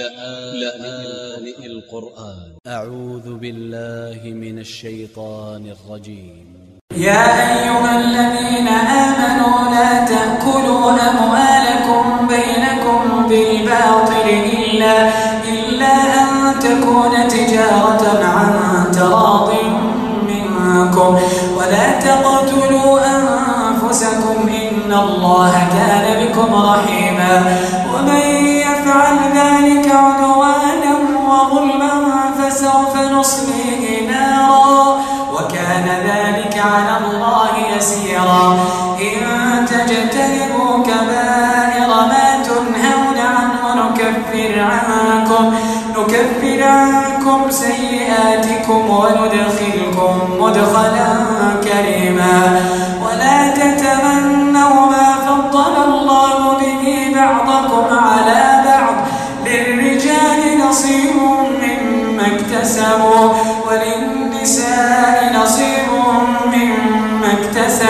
لآن القرآن. أ ع و ذ ب ا ل ل ه من ا ل ش ي ط ا ن ا ل ج ي م يا أيها الذين آمنوا لا تأكلوا أموالكم بينكم بالباطل إلا, إلا أن تكون تجارة عن تراض منكم. ولا تقتلوا أنفسكم إن الله كان بكم رحيما. الله يسيرا. إن تجتنبوا كبائر ما تنهون عنه نكفر عنكم نكفر عنكم سيئاتكم وندخلكم مدخلا كريما. ولا تتمنوا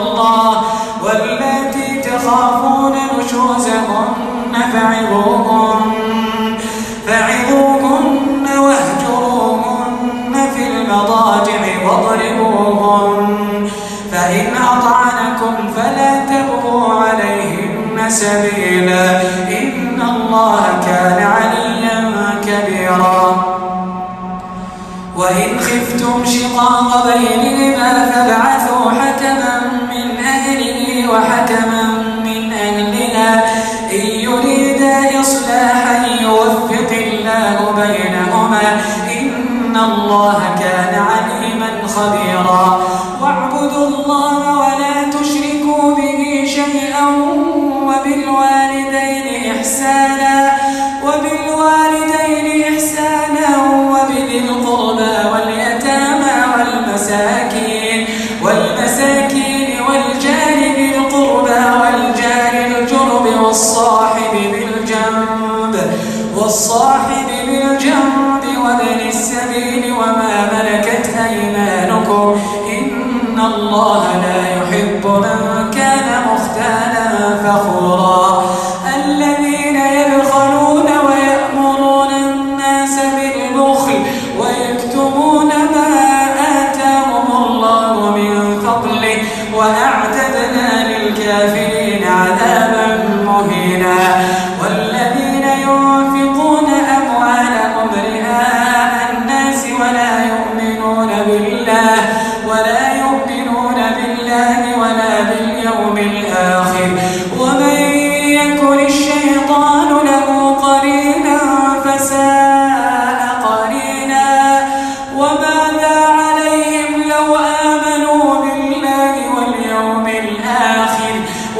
الله والتي تخافون نشوزهن فعظوهن فعظوهن واهجروهن في المضاجع واضربوهن فإن أطعنكم فلا تبغوا عليهن سبيلا إن الله كان عليا كبيرا. وإن خفتم شقاق بينهما الله بينهما إن الله كان عليما خبيرا. واعبدوا الله ولا تشركوا به شيئا وبالوالدين إحسانا وبالوالدين إحسانا وبذي القربى واليتامى والمساكين والمساكين والجار ذي القربى والجار الجرب والصاحب بالجنب والصاحب بالجنب وابن السبيل وما ملكت أيمانكم إن الله لا